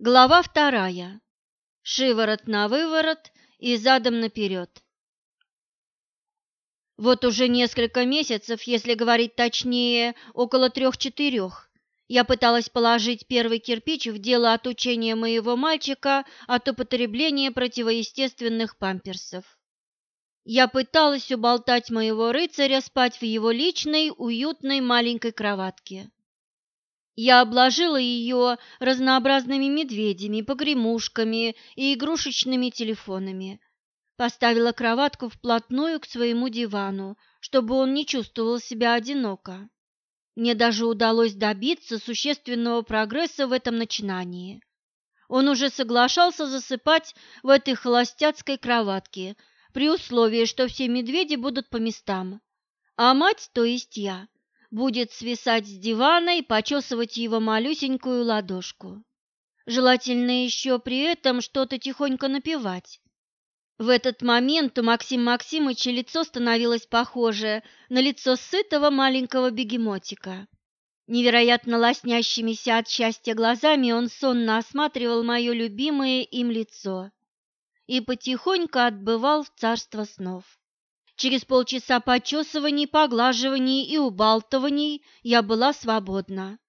Глава вторая. Шиворот на выворот и задом наперед. Вот уже несколько месяцев, если говорить точнее, около трех-четырех, я пыталась положить первый кирпич в дело отучения моего мальчика от употребления противоестественных памперсов. Я пыталась уболтать моего рыцаря спать в его личной, уютной маленькой кроватке. Я обложила ее разнообразными медведями, погремушками и игрушечными телефонами. Поставила кроватку вплотную к своему дивану, чтобы он не чувствовал себя одиноко. Мне даже удалось добиться существенного прогресса в этом начинании. Он уже соглашался засыпать в этой холостяцкой кроватке, при условии, что все медведи будут по местам. А мать, то есть я, будет свисать с дивана и почесывать его малюсенькую ладошку. Желательно еще при этом что-то тихонько напевать. В этот момент у Максима Максимыча лицо становилось похоже на лицо сытого маленького бегемотика. Невероятно лоснящимися от счастья глазами он сонно осматривал мое любимое им лицо и потихоньку отбывал в царство снов. Через полчаса почесываний, поглаживаний и убалтываний я была свободна.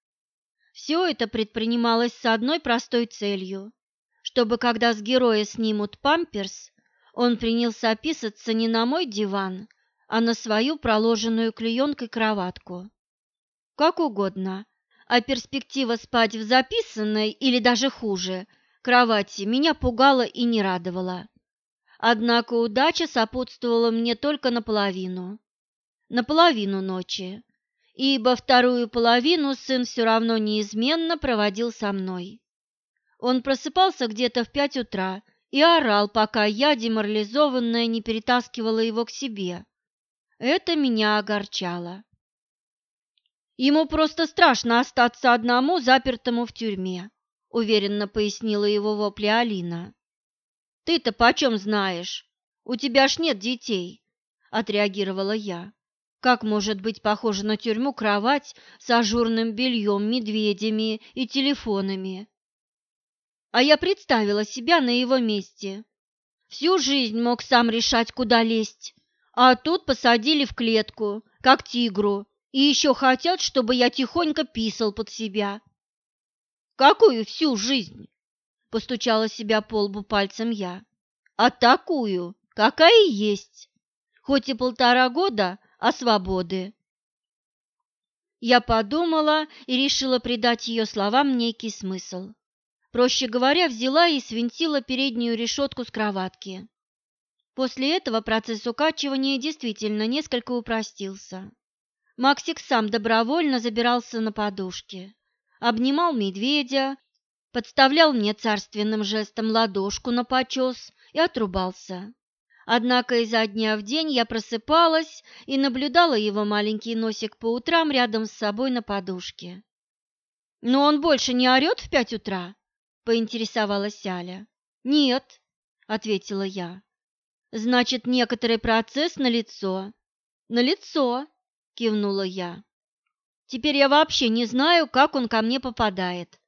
Все это предпринималось с одной простой целью, чтобы, когда с героя снимут памперс, он принялся описаться не на мой диван, а на свою проложенную клеенкой кроватку. Как угодно, а перспектива спать в записанной или даже хуже кровати меня пугала и не радовала. Однако удача сопутствовала мне только наполовину. Наполовину ночи, ибо вторую половину сын все равно неизменно проводил со мной. Он просыпался где-то в пять утра и орал, пока я, деморализованная, не перетаскивала его к себе. Это меня огорчало. Ему просто страшно остаться одному, запертому в тюрьме, уверенно пояснила его вопли Алина. Ты-то почем знаешь? У тебя ж нет детей, отреагировала я. Как может быть похожа на тюрьму кровать с ажурным бельем, медведями и телефонами? А я представила себя на его месте. Всю жизнь мог сам решать, куда лезть, а тут посадили в клетку, как тигру, и еще хотят, чтобы я тихонько писал под себя. Какую всю жизнь? Постучала себя по лбу пальцем я. А такую, какая есть. Хоть и полтора года, а свободы. Я подумала и решила придать ее словам некий смысл. Проще говоря, взяла и свинтила переднюю решетку с кроватки. После этого процесс укачивания действительно несколько упростился. Максик сам добровольно забирался на подушки, обнимал медведя, подставлял мне царственным жестом ладошку на почес и отрубался. Однако изо дня в день я просыпалась и наблюдала его маленький носик по утрам рядом с собой на подушке. «Но он больше не орет в пять утра?» – поинтересовалась Аля. «Нет», – ответила я. «Значит, некоторый процесс налицо». «Налицо», – кивнула я. «Теперь я вообще не знаю, как он ко мне попадает.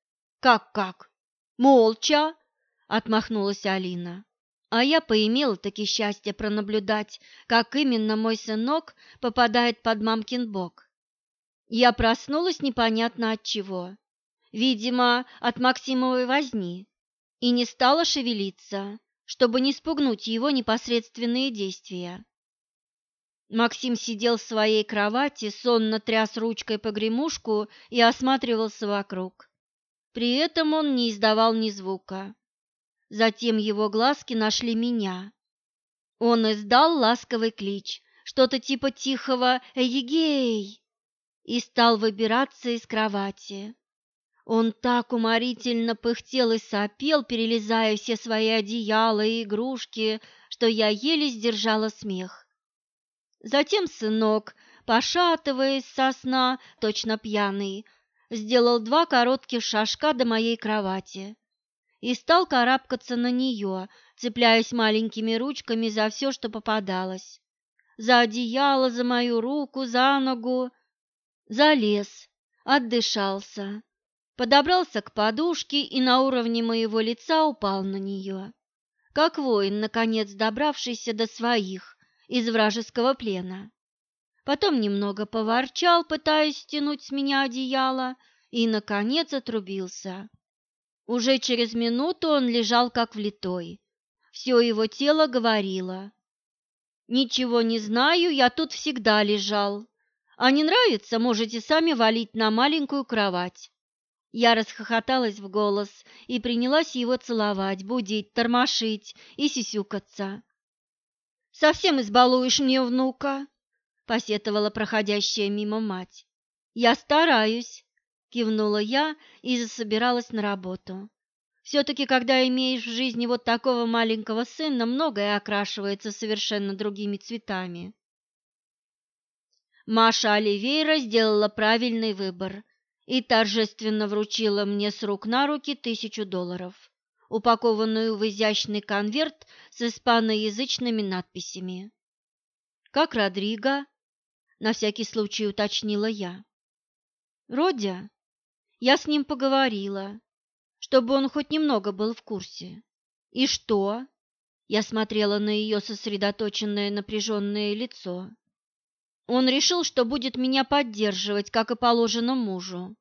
«Как-как? Молча!» – отмахнулась Алина. А я поимела таки счастье пронаблюдать, как именно мой сынок попадает под мамкин бок. Я проснулась непонятно от чего. Видимо, от Максимовой возни. И не стала шевелиться, чтобы не спугнуть его непосредственные действия. Максим сидел в своей кровати, сонно тряс ручкой погремушку и осматривался вокруг. При этом он не издавал ни звука. Затем его глазки нашли меня. Он издал ласковый клич, что-то типа тихого «Эгегей!» и стал выбираться из кровати. Он так уморительно пыхтел и сопел, перелезая все свои одеяла и игрушки, что я еле сдержала смех. Затем сынок, пошатываясь со сна, точно пьяный, сделал два коротких шажка до моей кровати и стал карабкаться на нее, цепляясь маленькими ручками за все, что попадалось. За одеяло, за мою руку, за ногу. Залез, отдышался, подобрался к подушке и на уровне моего лица упал на нее, как воин, наконец добравшийся до своих из вражеского плена. Потом немного поворчал, пытаясь стянуть с меня одеяло, и, наконец, отрубился. Уже через минуту он лежал как влитой. Все его тело говорило. «Ничего не знаю, я тут всегда лежал. А не нравится, можете сами валить на маленькую кровать». Я расхохоталась в голос и принялась его целовать, будить, тормошить и сисюкаться. «Совсем избалуешь мне внука», — посетовала проходящая мимо мать. «Я стараюсь», — кивнула я и засобиралась на работу. Все-таки, когда имеешь в жизни вот такого маленького сына, многое окрашивается совершенно другими цветами. Маша Оливейра сделала правильный выбор и торжественно вручила мне с рук на руки тысячу долларов, упакованную в изящный конверт с испаноязычными надписями. «Как Родриго?» – на всякий случай уточнила я. «Родя? Я с ним поговорила, чтобы он хоть немного был в курсе. И что?» Я смотрела на ее сосредоточенное напряженное лицо. Он решил, что будет меня поддерживать, как и положено мужу.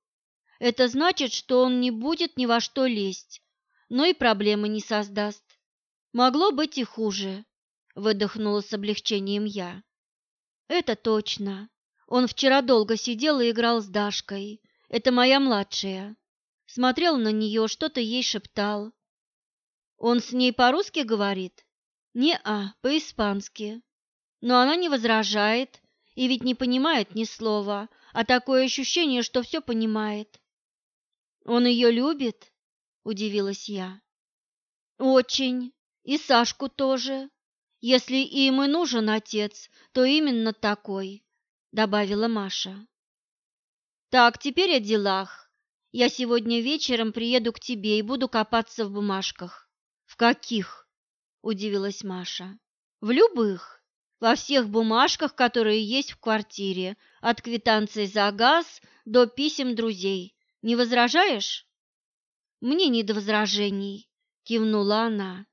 Это значит, что он не будет ни во что лезть, но и проблемы не создаст. Могло быть и хуже, выдохнула с облегчением я. Это точно. Он вчера долго сидел и играл с Дашкой. Это моя младшая. Смотрел на нее, что-то ей шептал. Он с ней по-русски говорит? Не-а, по-испански. Но она не возражает, и ведь не понимает ни слова, а такое ощущение, что все понимает. «Он ее любит?» – удивилась я. «Очень. И Сашку тоже. Если им и нужен отец, то именно такой», – добавила Маша. «Так, теперь о делах. Я сегодня вечером приеду к тебе и буду копаться в бумажках». «В каких?» – удивилась Маша. «В любых во всех бумажках, которые есть в квартире, от квитанции за газ до писем друзей. Не возражаешь? Мне не до возражений, кивнула она.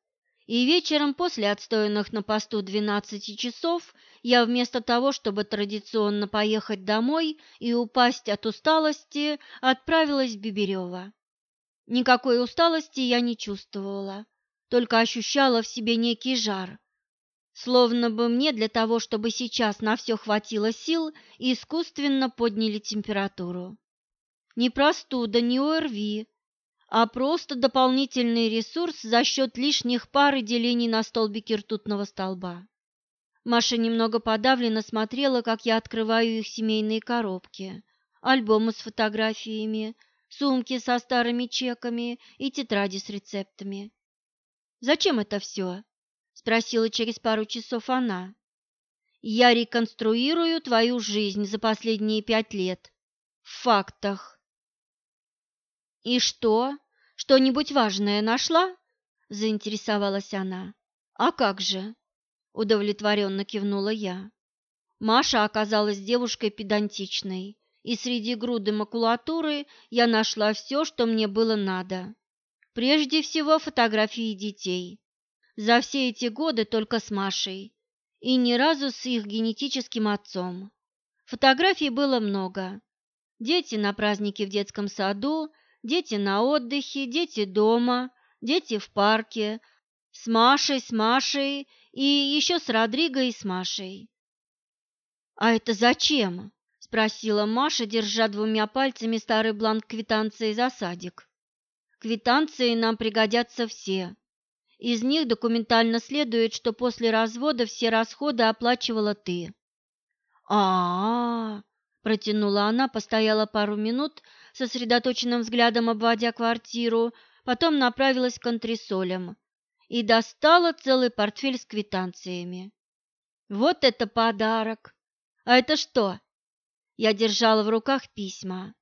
И вечером после отстоянных на посту 12 часов я вместо того, чтобы традиционно поехать домой и упасть от усталости, отправилась в Биберево. Никакой усталости я не чувствовала, только ощущала в себе некий жар, Словно бы мне для того, чтобы сейчас на все хватило сил, искусственно подняли температуру. Не простуда, не ОРВИ, а просто дополнительный ресурс за счет лишних пары делений на столбике ртутного столба. Маша немного подавленно смотрела, как я открываю их семейные коробки, альбомы с фотографиями, сумки со старыми чеками и тетради с рецептами. «Зачем это все?» спросила через пару часов она. Я реконструирую твою жизнь за последние пять лет. В фактах. И что? Что-нибудь важное нашла? Заинтересовалась она. А как же? Удовлетворенно кивнула я. Маша оказалась девушкой педантичной, и среди груды макулатуры я нашла все, что мне было надо. Прежде всего фотографии детей. За все эти годы только с Машей и ни разу с их генетическим отцом. Фотографий было много. Дети на празднике в детском саду, дети на отдыхе, дети дома, дети в парке, с Машей, с Машей и еще с Родриго и с Машей. «А это зачем?» – спросила Маша, держа двумя пальцами старый бланк квитанции за садик. «Квитанции нам пригодятся все. Из них документально следует, что после развода все расходы оплачивала ты. А, -а, -а протянула она, постояла пару минут, сосредоточенным взглядом обводя квартиру, потом направилась к антресолям и достала целый портфель с квитанциями. Вот это подарок! А это что? Я держала в руках письма.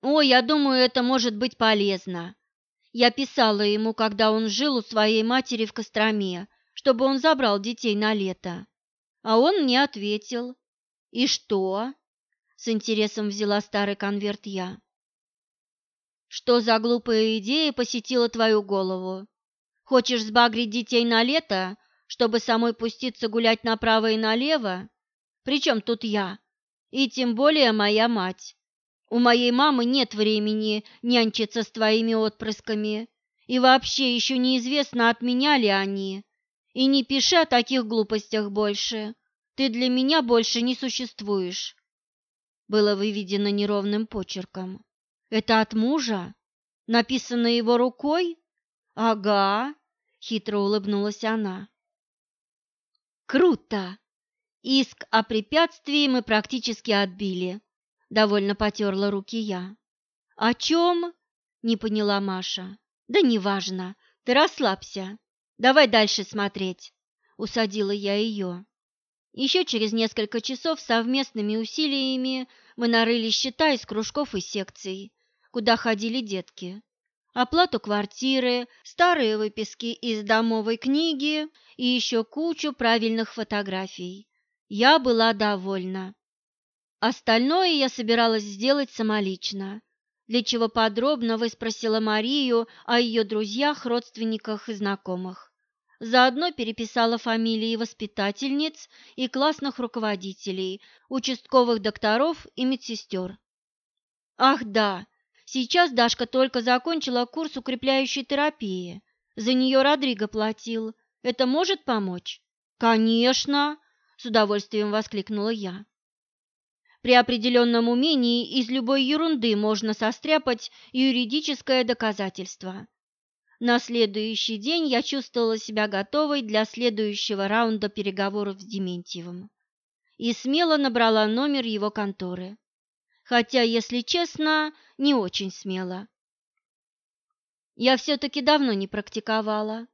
О, я думаю, это может быть полезно. Я писала ему, когда он жил у своей матери в Костроме, чтобы он забрал детей на лето. А он мне ответил. «И что?» – с интересом взяла старый конверт я. Что за глупая идея посетила твою голову? Хочешь сбагрить детей на лето, чтобы самой пуститься гулять направо и налево? Причем тут я? И тем более моя мать. У моей мамы нет времени нянчиться с твоими отпрысками. И вообще еще неизвестно, от меня ли они. И не пиши о таких глупостях больше. Ты для меня больше не существуешь. Было выведено неровным почерком. Это от мужа? Написано его рукой? Ага, хитро улыбнулась она. Круто! Иск о препятствии мы практически отбили. Довольно потерла руки я. О чем? Не поняла Маша. Да неважно, ты расслабься. Давай дальше смотреть. Усадила я ее. Еще через несколько часов совместными усилиями мы нарыли счета из кружков и секций, куда ходили детки. Оплату квартиры, старые выписки из домовой книги и еще кучу правильных фотографий. Я была довольна. Остальное я собиралась сделать самолично, для чего подробно выспросила Марию о ее друзьях, родственниках и знакомых. Заодно переписала фамилии воспитательниц и классных руководителей, участковых докторов и медсестер. Ах да, сейчас Дашка только закончила курс укрепляющей терапии. За нее Родриго платил. Это может помочь? Конечно, с удовольствием воскликнула я. При определенном умении из любой ерунды можно состряпать юридическое доказательство. На следующий день я чувствовала себя готовой для следующего раунда переговоров с Дементьевым и смело набрала номер его конторы. Хотя, если честно, не очень смело. Я все-таки давно не практиковала.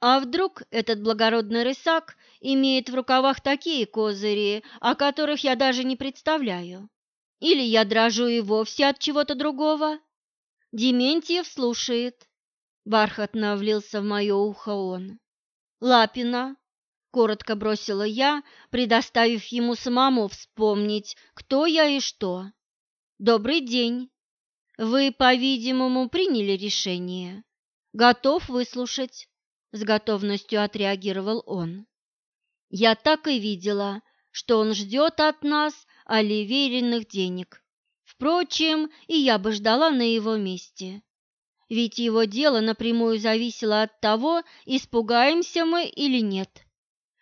А вдруг этот благородный рысак имеет в рукавах такие козыри, о которых я даже не представляю? Или я дрожу и вовсе от чего-то другого? Дементьев слушает. Бархатно влился в мое ухо он. Лапина, коротко бросила я, предоставив ему самому вспомнить, кто я и что. Добрый день. Вы, по-видимому, приняли решение. Готов выслушать с готовностью отреагировал он. Я так и видела, что он ждет от нас оливеренных денег. Впрочем, и я бы ждала на его месте. Ведь его дело напрямую зависело от того, испугаемся мы или нет.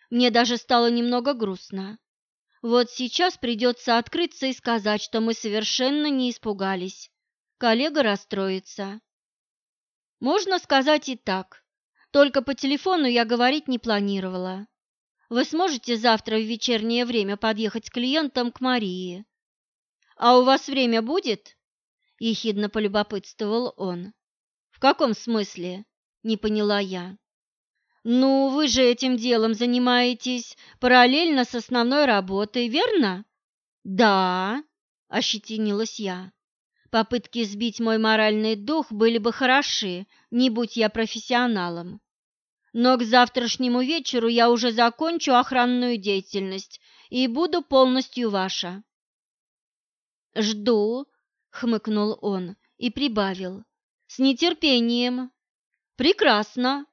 Мне даже стало немного грустно. Вот сейчас придется открыться и сказать, что мы совершенно не испугались. Коллега расстроится. Можно сказать и так. Только по телефону я говорить не планировала. Вы сможете завтра в вечернее время подъехать с клиентом к Марии? А у вас время будет? Ехидно полюбопытствовал он. В каком смысле? Не поняла я. Ну, вы же этим делом занимаетесь параллельно с основной работой, верно? Да, ощетинилась я. Попытки сбить мой моральный дух были бы хороши, не будь я профессионалом. Но к завтрашнему вечеру я уже закончу охранную деятельность и буду полностью ваша. Жду, хмыкнул он и прибавил. С нетерпением. Прекрасно.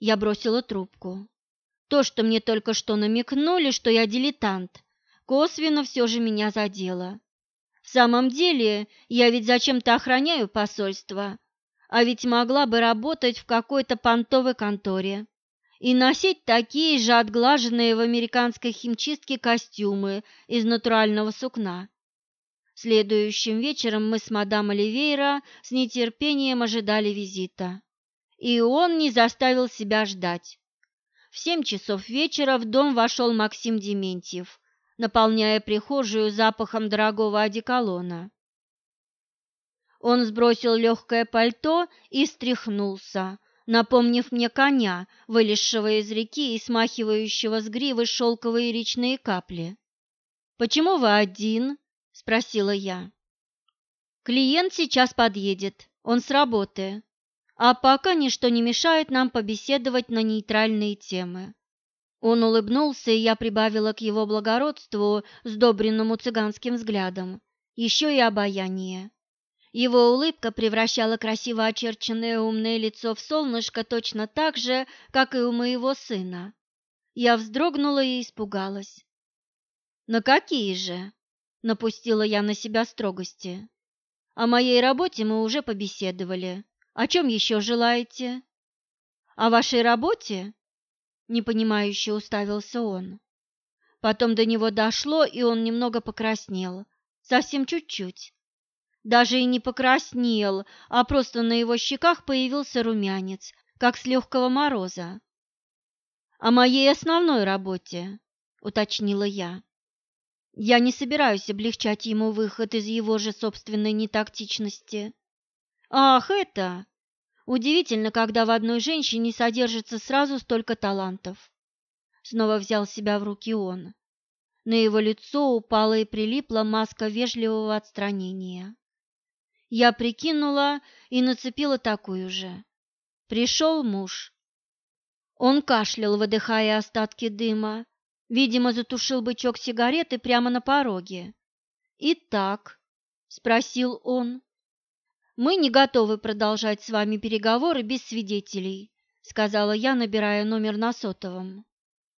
Я бросила трубку. То, что мне только что намекнули, что я дилетант, косвенно все же меня задело. В самом деле, я ведь зачем-то охраняю посольство, а ведь могла бы работать в какой-то понтовой конторе и носить такие же отглаженные в американской химчистке костюмы из натурального сукна. Следующим вечером мы с мадам Оливейра с нетерпением ожидали визита. И он не заставил себя ждать. В семь часов вечера в дом вошел Максим Дементьев, наполняя прихожую запахом дорогого одеколона. Он сбросил легкое пальто и встряхнулся, напомнив мне коня, вылезшего из реки и смахивающего с гривы шелковые речные капли. «Почему вы один?» – спросила я. «Клиент сейчас подъедет, он с работы, а пока ничто не мешает нам побеседовать на нейтральные темы». Он улыбнулся, и я прибавила к его благородству, сдобренному цыганским взглядом, еще и обаяние. Его улыбка превращала красиво очерченное умное лицо в солнышко точно так же, как и у моего сына. Я вздрогнула и испугалась. «На какие же?» – напустила я на себя строгости. «О моей работе мы уже побеседовали. О чем еще желаете?» «О вашей работе?» – непонимающе уставился он. Потом до него дошло, и он немного покраснел. Совсем чуть-чуть. Даже и не покраснел, а просто на его щеках появился румянец, как с легкого мороза. «О моей основной работе», — уточнила я. «Я не собираюсь облегчать ему выход из его же собственной нетактичности». «Ах, это!» Удивительно, когда в одной женщине содержится сразу столько талантов. Снова взял себя в руки он. На его лицо упала и прилипла маска вежливого отстранения. Я прикинула и нацепила такую же. Пришел муж, он кашлял, выдыхая остатки дыма. Видимо, затушил бычок сигареты прямо на пороге. «Итак?» – спросил он. «Мы не готовы продолжать с вами переговоры без свидетелей», – сказала я, набирая номер на сотовом.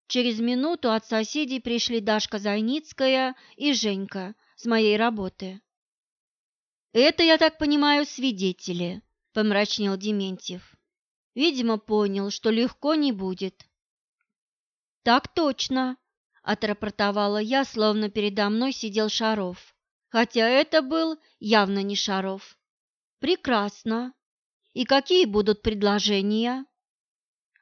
Через минуту от соседей пришли Дашка Зайницкая и Женька с моей работы. «Это, я так понимаю, свидетели», – помрачнел Дементьев. Видимо, понял, что легко не будет. «Так точно», – отрапортовала я, словно передо мной сидел Шаров, хотя это был явно не Шаров. «Прекрасно. И какие будут предложения?»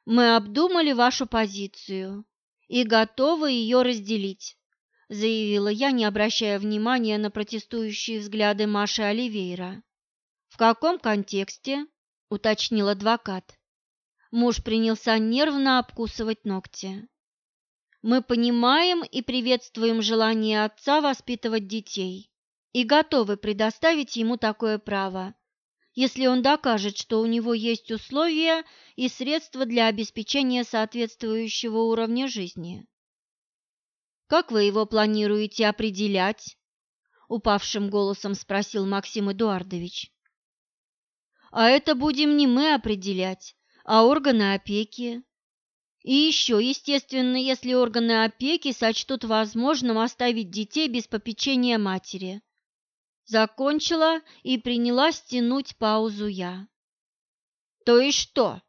«Мы обдумали вашу позицию и готовы ее разделить», – заявила я, не обращая внимания на протестующие взгляды Маши Оливейра. «В каком контексте?» – уточнил адвокат. Муж принялся нервно обкусывать ногти. Мы понимаем и приветствуем желание отца воспитывать детей и готовы предоставить ему такое право, если он докажет, что у него есть условия и средства для обеспечения соответствующего уровня жизни. Как вы его планируете определять? упавшим голосом спросил Максим Эдуардович. А это будем не мы определять, а органы опеки. И еще, естественно, если органы опеки сочтут возможным оставить детей без попечения матери. Закончила и принялась тянуть паузу я. То есть что?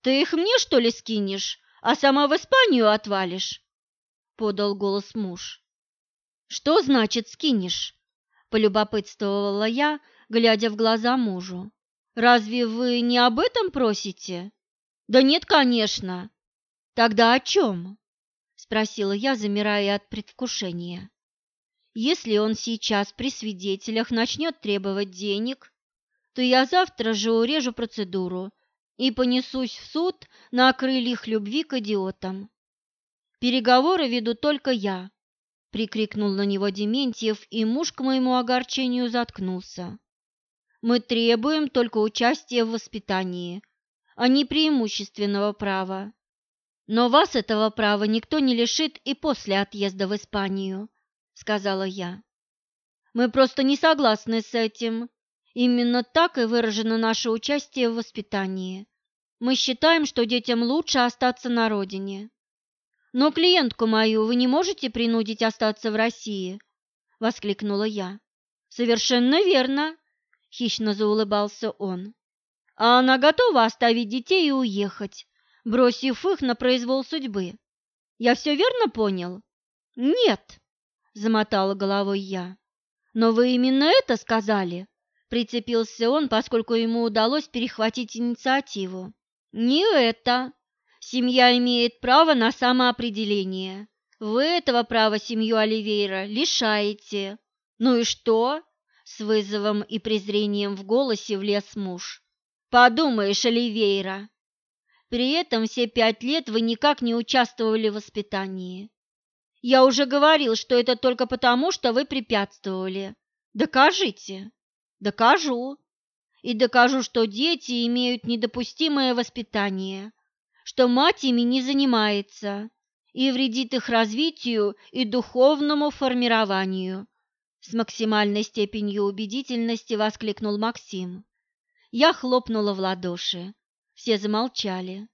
Ты их мне, что ли, скинешь, а сама в Испанию отвалишь? Подал голос муж. Что значит скинешь? Полюбопытствовала я, глядя в глаза мужу. Разве вы не об этом просите? Да нет, конечно. Тогда о чем? Спросила я, замирая от предвкушения. Если он сейчас при свидетелях начнет требовать денег, то я завтра же урежу процедуру и понесусь в суд на крыльях любви к идиотам. Переговоры веду только я, прикрикнул на него Дементьев, и муж к моему огорчению заткнулся. Мы требуем только участия в воспитании, а не преимущественного права. Но вас этого права никто не лишит и после отъезда в Испанию, сказала я. Мы просто не согласны с этим. Именно так и выражено наше участие в воспитании. Мы считаем, что детям лучше остаться на родине. Но клиентку мою вы не можете принудить остаться в России, воскликнула я. Совершенно верно, хищно заулыбался он а она готова оставить детей и уехать, бросив их на произвол судьбы. Я все верно понял? Нет, замотала головой я. Но вы именно это сказали, прицепился он, поскольку ему удалось перехватить инициативу. Не это. Семья имеет право на самоопределение. Вы этого права семью Оливейра лишаете. Ну и что? С вызовом и презрением в голосе влез муж. Подумаешь, Оливейра. При этом все пять лет вы никак не участвовали в воспитании. Я уже говорил, что это только потому, что вы препятствовали. Докажите. Докажу. И докажу, что дети имеют недопустимое воспитание, что мать ими не занимается и вредит их развитию и духовному формированию. С максимальной степенью убедительности воскликнул Максим. Я хлопнула в ладоши. Все замолчали.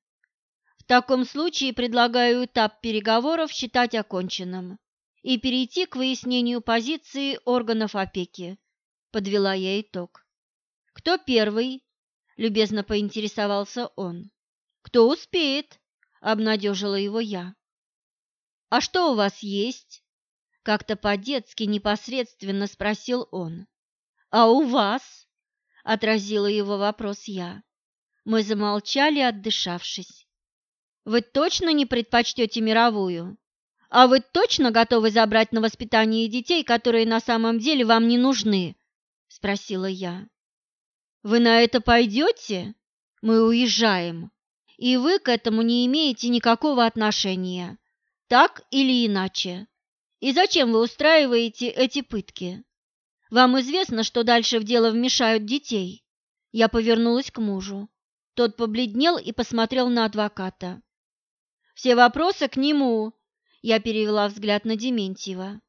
В таком случае предлагаю этап переговоров считать оконченным и перейти к выяснению позиции органов опеки. Подвела я итог. Кто первый? Любезно поинтересовался он. Кто успеет? Обнадежила его я. А что у вас есть? Как-то по-детски непосредственно спросил он. А у вас? Отразила его вопрос я. Мы замолчали, отдышавшись. Вы точно не предпочтете мировую? А вы точно готовы забрать на воспитание детей, которые на самом деле вам не нужны? Спросила я. Вы на это пойдете? Мы уезжаем. И вы к этому не имеете никакого отношения. Так или иначе. И зачем вы устраиваете эти пытки? Вам известно, что дальше в дело вмешают детей. Я повернулась к мужу. Тот побледнел и посмотрел на адвоката. Все вопросы к нему. Я перевела взгляд на Дементьева.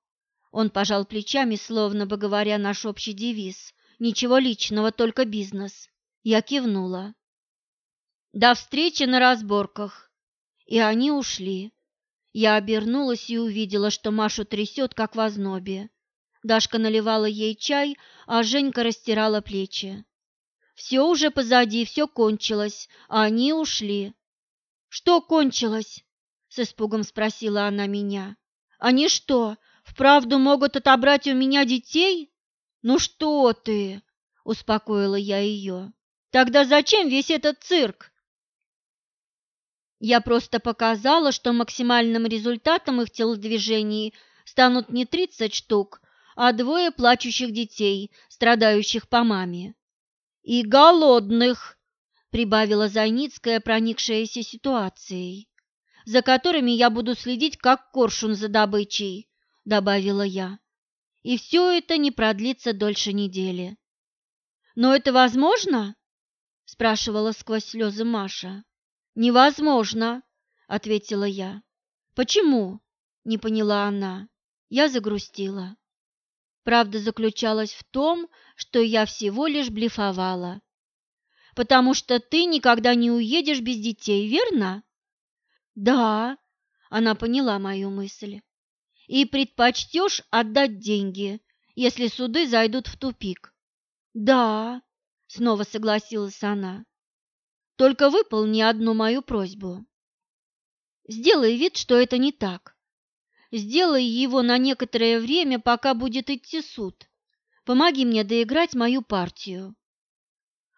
Он пожал плечами, словно бы говоря наш общий девиз. Ничего личного, только бизнес. Я кивнула. До встречи на разборках. И они ушли. Я обернулась и увидела, что Машу трясет, как в ознобе. Дашка наливала ей чай, а Женька растирала плечи. Все уже позади, все кончилось, а они ушли. «Что кончилось?» – с испугом спросила она меня. «Они что, вправду могут отобрать у меня детей?» «Ну что ты?» – успокоила я ее. «Тогда зачем весь этот цирк?» Я просто показала, что максимальным результатом их телодвижений станут не 30 штук, а двое плачущих детей, страдающих по маме. «И голодных!» прибавила Зайницкая, проникшаяся ситуацией, за которыми я буду следить, как коршун за добычей, добавила я. И все это не продлится дольше недели. Но это возможно? спрашивала сквозь слезы Маша. Невозможно, ответила я. Почему? не поняла она. Я загрустила. Правда заключалась в том, что я всего лишь блефовала потому что ты никогда не уедешь без детей, верно? Да, она поняла мою мысль. И предпочтешь отдать деньги, если суды зайдут в тупик. Да, снова согласилась она. Только выполни одну мою просьбу. Сделай вид, что это не так. Сделай его на некоторое время, пока будет идти суд. Помоги мне доиграть мою партию.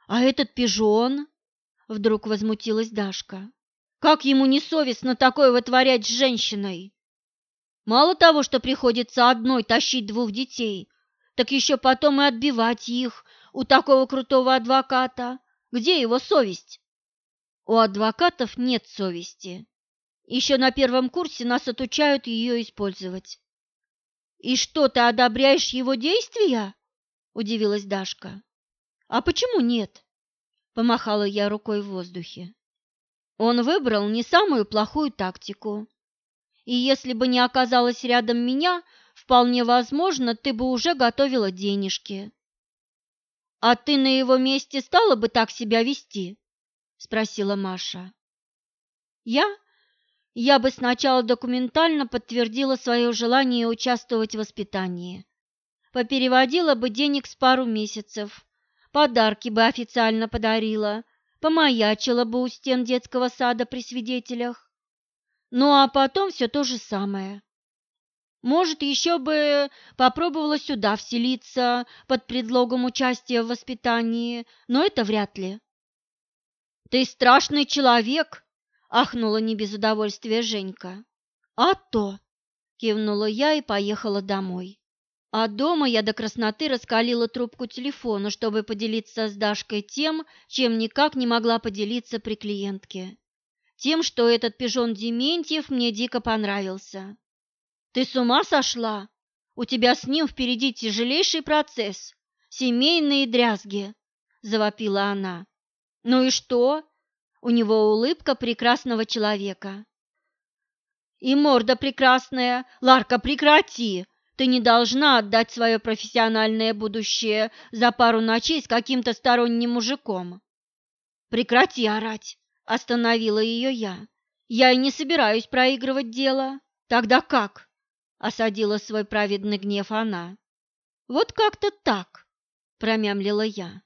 «А этот пижон?» – вдруг возмутилась Дашка. «Как ему не совестно такое вытворять с женщиной? Мало того, что приходится одной тащить двух детей, так еще потом и отбивать их у такого крутого адвоката. Где его совесть?» «У адвокатов нет совести. Еще на первом курсе нас отучают ее использовать». «И что, ты одобряешь его действия?» – удивилась Дашка. «А почему нет?» – помахала я рукой в воздухе. Он выбрал не самую плохую тактику. И если бы не оказалось рядом меня, вполне возможно, ты бы уже готовила денежки. «А ты на его месте стала бы так себя вести?» – спросила Маша. «Я? Я бы сначала документально подтвердила свое желание участвовать в воспитании. Попереводила бы денег с пару месяцев, подарки бы официально подарила, помаячила бы у стен детского сада при свидетелях. Ну а потом все то же самое. Может, еще бы попробовала сюда вселиться под предлогом участия в воспитании, но это вряд ли. «Ты страшный человек!» – ахнула не без удовольствия Женька. «А то!» – кивнула я и поехала домой. А дома я до красноты раскалила трубку телефона, чтобы поделиться с Дашкой тем, чем никак не могла поделиться при клиентке. Тем, что этот пижон Дементьев мне дико понравился. «Ты с ума сошла? У тебя с ним впереди тяжелейший процесс, семейные дрязги», – завопила она. «Ну и что? У него улыбка прекрасного человека». «И морда прекрасная. Ларка, прекрати!» Ты не должна отдать свое профессиональное будущее за пару ночей с каким-то сторонним мужиком. Прекрати орать, остановила ее я. Я и не собираюсь проигрывать дело. Тогда как? Осадила свой праведный гнев она. Вот как-то так, промямлила я.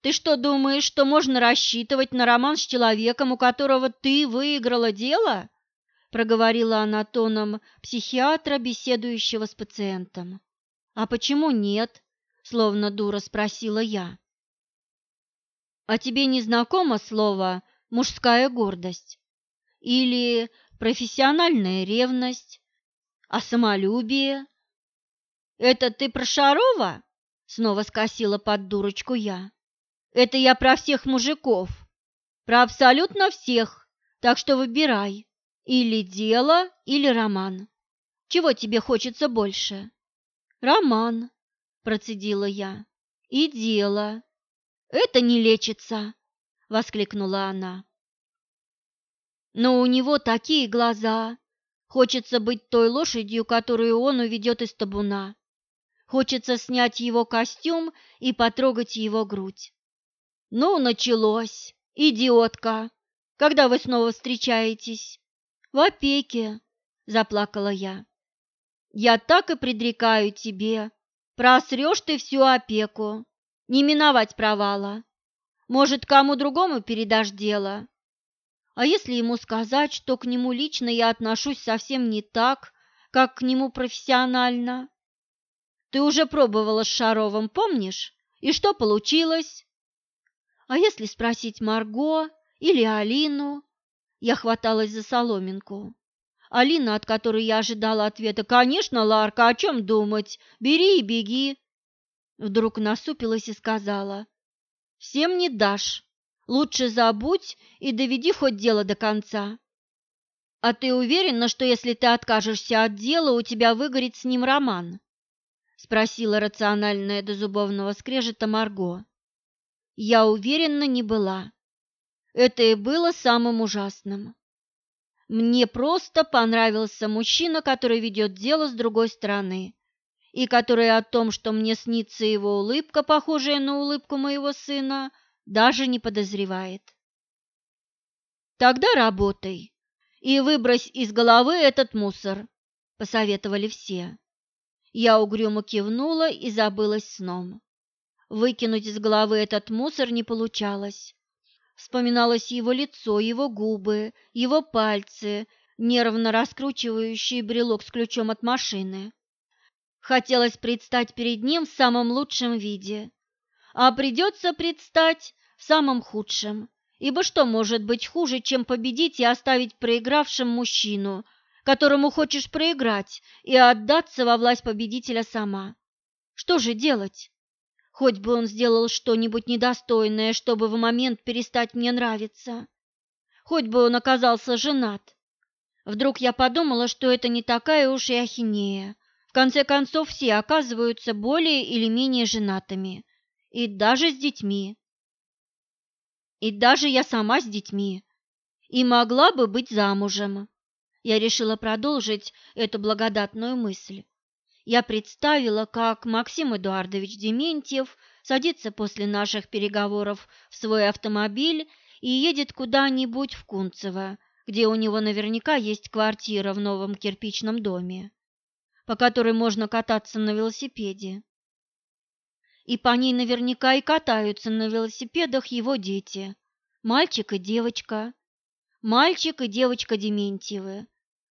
Ты что думаешь, что можно рассчитывать на роман с человеком, у которого ты выиграла дело? проговорила она тоном психиатра, беседующего с пациентом. А почему нет? словно дура спросила я. А тебе не знакомо слово мужская гордость или профессиональная ревность, а самолюбие? Это ты про Шарова? Снова скосила под дурочку я. Это я про всех мужиков, про абсолютно всех, так что выбирай. Или дело, или роман. Чего тебе хочется больше? Роман, процедила я. И дело. Это не лечится, воскликнула она. Но у него такие глаза. Хочется быть той лошадью, которую он уведет из табуна. Хочется снять его костюм и потрогать его грудь. Ну, началось, идиотка. Когда вы снова встречаетесь? В опеке, заплакала я. Я так и предрекаю тебе, просрешь ты всю опеку, не миновать провала. Может, кому другому передашь дело? А если ему сказать, что к нему лично я отношусь совсем не так, как к нему профессионально? Ты уже пробовала с Шаровым, помнишь? И что получилось? А если спросить Марго или Алину, я хваталась за соломинку. Алина, от которой я ожидала ответа, «Конечно, Ларка, о чем думать? Бери и беги!» Вдруг насупилась и сказала, «Всем не дашь. Лучше забудь и доведи хоть дело до конца». «А ты уверена, что если ты откажешься от дела, у тебя выгорит с ним роман?» Спросила рациональная до зубовного скрежета Марго. Я уверена не была. Это и было самым ужасным. Мне просто понравился мужчина, который ведет дело с другой стороны, и который о том, что мне снится его улыбка, похожая на улыбку моего сына, даже не подозревает. «Тогда работай и выбрось из головы этот мусор», – посоветовали все. Я угрюмо кивнула и забылась сном. Выкинуть из головы этот мусор не получалось. Вспоминалось его лицо, его губы, его пальцы, нервно раскручивающие брелок с ключом от машины. Хотелось предстать перед ним в самом лучшем виде, а придется предстать в самом худшем, ибо что может быть хуже, чем победить и оставить проигравшим мужчину, которому хочешь проиграть, и отдаться во власть победителя сама? Что же делать? Хоть бы он сделал что-нибудь недостойное, чтобы в момент перестать мне нравиться. Хоть бы он оказался женат. Вдруг я подумала, что это не такая уж и ахинея. В конце концов, все оказываются более или менее женатыми. И даже с детьми. И даже я сама с детьми. И могла бы быть замужем. Я решила продолжить эту благодатную мысль я представила, как Максим Эдуардович Дементьев садится после наших переговоров в свой автомобиль и едет куда-нибудь в Кунцево, где у него наверняка есть квартира в новом кирпичном доме, по которой можно кататься на велосипеде. И по ней наверняка и катаются на велосипедах его дети, мальчик и девочка, мальчик и девочка Дементьевы,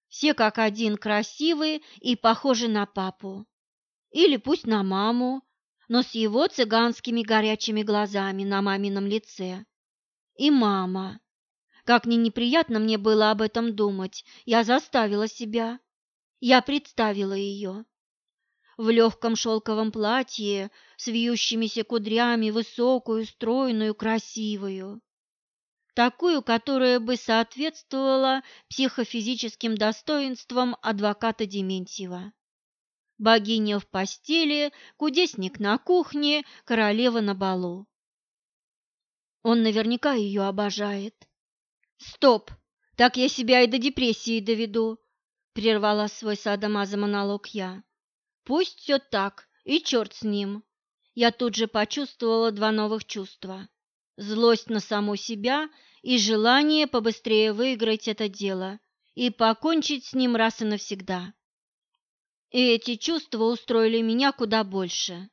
все как один красивые и похожи на папу. Или пусть на маму, но с его цыганскими горячими глазами на мамином лице. И мама. Как ни неприятно мне было об этом думать, я заставила себя. Я представила ее. В легком шелковом платье, с вьющимися кудрями, высокую, стройную, красивую такую, которая бы соответствовала психофизическим достоинствам адвоката Дементьева. Богиня в постели, кудесник на кухне, королева на балу. Он наверняка ее обожает. Стоп, так я себя и до депрессии доведу. прервала свой садомаза монолог я. Пусть все так, и черт с ним. Я тут же почувствовала два новых чувства. Злость на саму себя и желание побыстрее выиграть это дело и покончить с ним раз и навсегда. И эти чувства устроили меня куда больше.